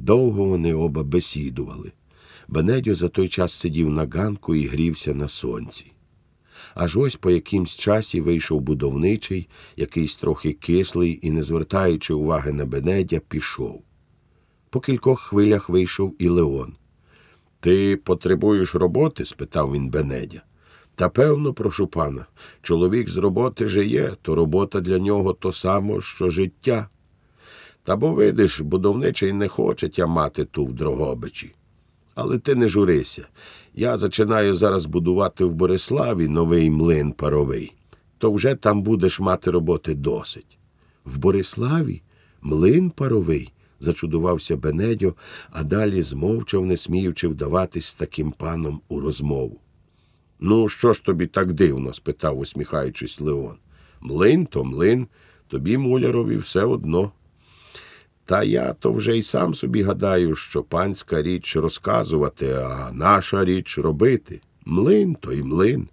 Довго вони оба бесідували. Бенедьо за той час сидів на ганку і грівся на сонці. Аж ось по якимсь часі вийшов будовничий, якийсь трохи кислий і, не звертаючи уваги на Бенедя, пішов. По кількох хвилях вийшов і Леон. Ти потребуєш роботи? спитав він Бенедя. Та певно, прошу пана, чоловік з роботи жиє, то робота для нього то само, що життя. Та бо видиш, будовничий не хоче тя мати ту в Дрогобичі. Але ти не журися. Я зачинаю зараз будувати в Бориславі новий млин паровий. То вже там будеш мати роботи досить. В Бориславі? Млин паровий? зачудувався Бенедьо, а далі змовчав, не сміючи вдаватись з таким паном у розмову. Ну, що ж тобі так дивно? спитав, усміхаючись Леон. Млин то млин, тобі, мулярові, все одно. Та я то вже й сам собі гадаю, що панська річ розказувати, а наша річ робити. Млин то й млин.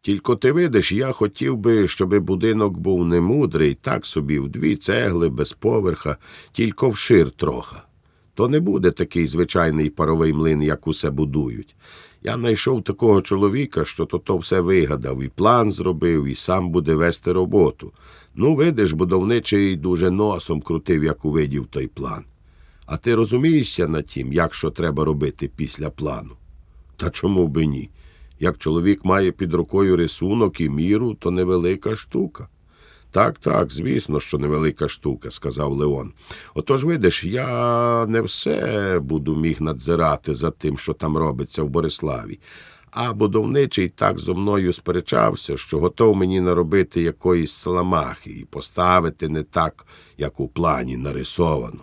Тільки ти видиш, я хотів би, щоби будинок був не мудрий, так собі, в дві цегли, без поверха, тільки вшир троха. То не буде такий звичайний паровий млин, як усе будують. Я знайшов такого чоловіка, що то то все вигадав, і план зробив, і сам буде вести роботу. Ну, видиш, будовничий дуже носом крутив, як увидів той план. А ти розумієшся над тім, як що треба робити після плану? Та чому би ні? Як чоловік має під рукою рисунок і міру, то невелика штука. Так, так, звісно, що невелика штука, сказав Леон. Отож, видиш, я не все буду міг надзирати за тим, що там робиться в Бориславі. А будовничий так зо мною сперечався, що готов мені наробити якоїсь саламахи і поставити не так, як у плані нарисовано.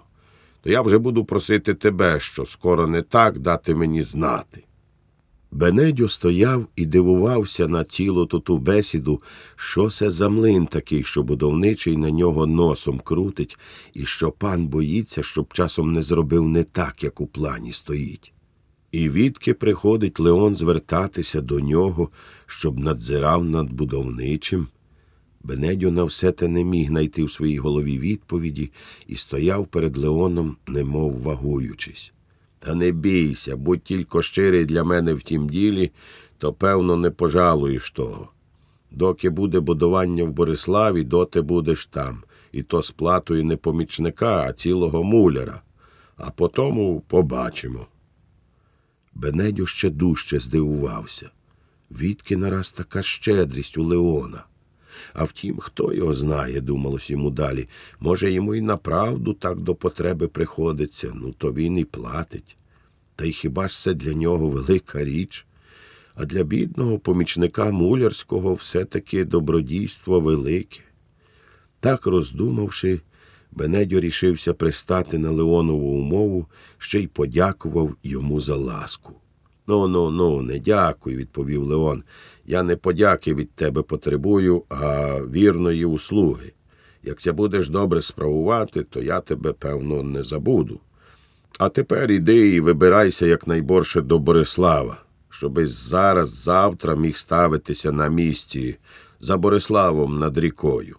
То я вже буду просити тебе, що скоро не так дати мені знати. Бенедьо стояв і дивувався на цілу ту бесіду, що це за млин такий, що будовничий на нього носом крутить, і що пан боїться, щоб часом не зробив не так, як у плані стоїть. І відки приходить Леон звертатися до нього, щоб надзирав над будовничим. Бенедьо на все те не міг знайти в своїй голові відповіді і стояв перед Леоном, немов вагуючись. Та не бійся, будь тільки щирий для мене в тім ділі, то певно не пожалуєш того. Доки буде будування в Бориславі, доти будеш там, і то з платою не помічника, а цілого муляра. А потому побачимо. Бенедю ще дужче здивувався. Відки нараз така щедрість у Леона. А втім, хто його знає, думалось йому далі. Може, йому і направду так до потреби приходиться, ну то він і платить. Та й хіба ж це для нього велика річ? А для бідного помічника мулярського все-таки добродійство велике. Так роздумавши, Бенедьо рішився пристати на Леонову умову, ще й подякував йому за ласку. Ну, ну, ну, не дякую, відповів Леон. Я не подяки від тебе потребую, а вірної услуги. Як це будеш добре справувати, то я тебе, певно, не забуду. А тепер іди і вибирайся якнайборше до Борислава, щоби зараз завтра міг ставитися на місці за Бориславом над рікою.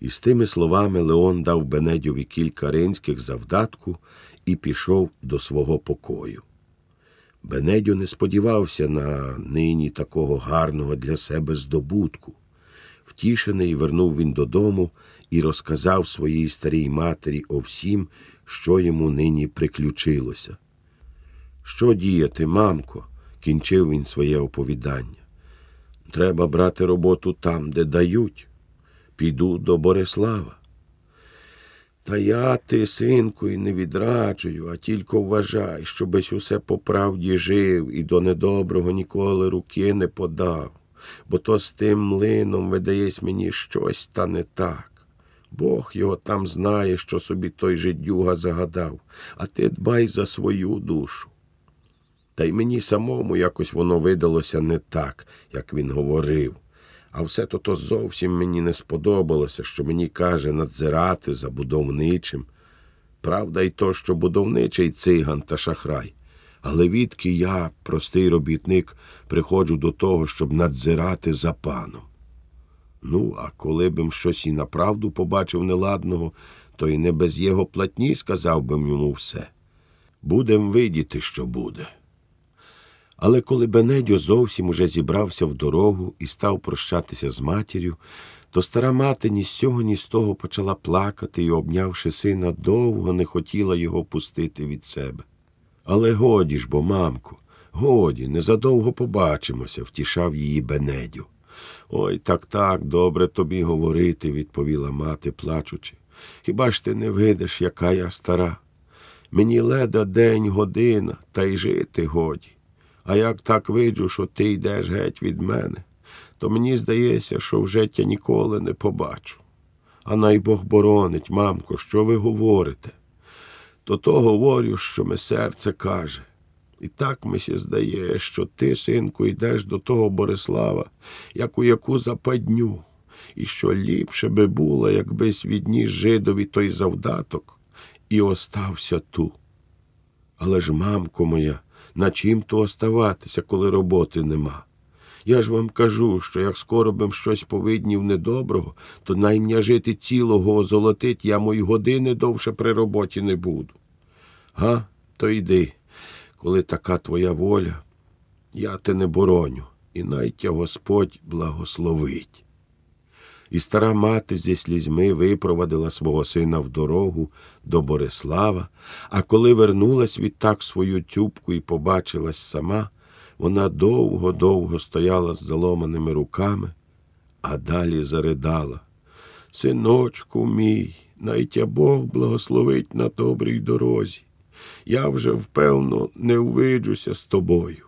І з тими словами Леон дав Бенедьові кілька ринських завдатку і пішов до свого покою. Бенедьо не сподівався на нині такого гарного для себе здобутку. Втішений, вернув він додому і розказав своїй старій матері о всім, що йому нині приключилося. Що діяти, мамко? кінчив він своє оповідання. Треба брати роботу там, де дають. Піду до Борислава. Та я ти, синку, і не відраджую, а тільки вважай, щобись усе по правді жив і до недоброго ніколи руки не подав, бо то з тим млином, видаєсь мені, щось та не так. Бог його там знає, що собі той жидюга загадав, а ти дбай за свою душу. Та й мені самому якось воно видалося не так, як він говорив. А все то то зовсім мені не сподобалося, що мені каже надзирати за будовничим. Правда, й то, що будовничий циган та шахрай. Але відки я, простий робітник, приходжу до того, щоб надзирати за паном. Ну, а коли б щось і направду побачив неладного, то й не без його платні сказав би йому все. Будем видіти, що буде. Але коли Бенедьо зовсім уже зібрався в дорогу і став прощатися з матір'ю, то стара мати ні з цього, ні з того почала плакати і, обнявши сина, довго не хотіла його пустити від себе. Але годі ж бо, мамку, годі, незадовго побачимося, втішав її Бенедьо. Ой, так так, добре тобі говорити, відповіла мати, плачучи. Хіба ж ти не видиш, яка я стара? Мені леда день, година, та й жити годі. А як так виджу, що ти йдеш геть від мене, то мені здається, що вже тя ніколи не побачу. А най Бог боронить, мамко, що ви говорите? То то говорю, що ми серце каже. І так мені здає, що ти, синку, йдеш до того Борислава, як у яку западню, і що ліпше би було, якбись відніс жидові той завдаток і остався ту. Але ж, мамко моя, на чим то оставатися, коли роботи нема? Я ж вам кажу, що як скоро бим щось повиднів недоброго, то наймня жити цілого озолотить, я мої години довше при роботі не буду. Га, то йди, коли така твоя воля, я те не бороню, і найтя Господь благословить. І стара мати зі слізьми випровадила свого сина в дорогу до Борислава, а коли вернулась відтак свою тюбку і побачилась сама, вона довго-довго стояла з заломаними руками, а далі заридала. Синочку мій, найтя Бог благословить на добрій дорозі. Я вже, впевно, не увиджуся з тобою.